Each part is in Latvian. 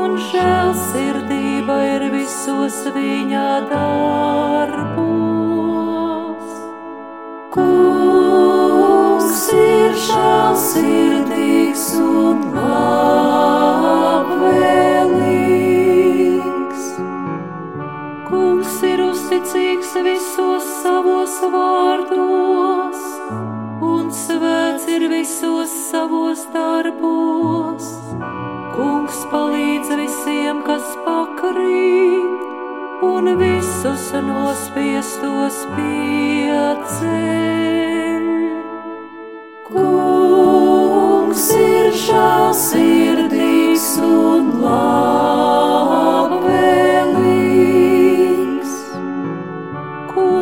un žēlsirdība ir visos viņa darbos. Žēlsirdīgs un labvēlīgs. Kungs ir uzticīgs visos savos vārdos un svēts ir visos savos darbos. Kungs palīdz visiem, kas pakrīt, un visus nospiestos pieceļ.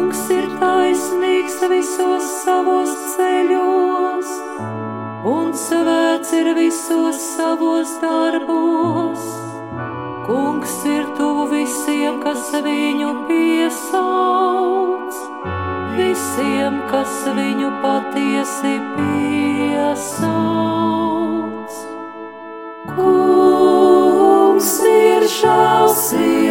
Kungs ir taisnīgs visos savos ceļos, un svēts ir visos savos darbos. Kungs ir tuvu visiem, kas viņu piesauc, visiem, kas viņu patiesi piesauc. Kungs ir žēlsirdīgs.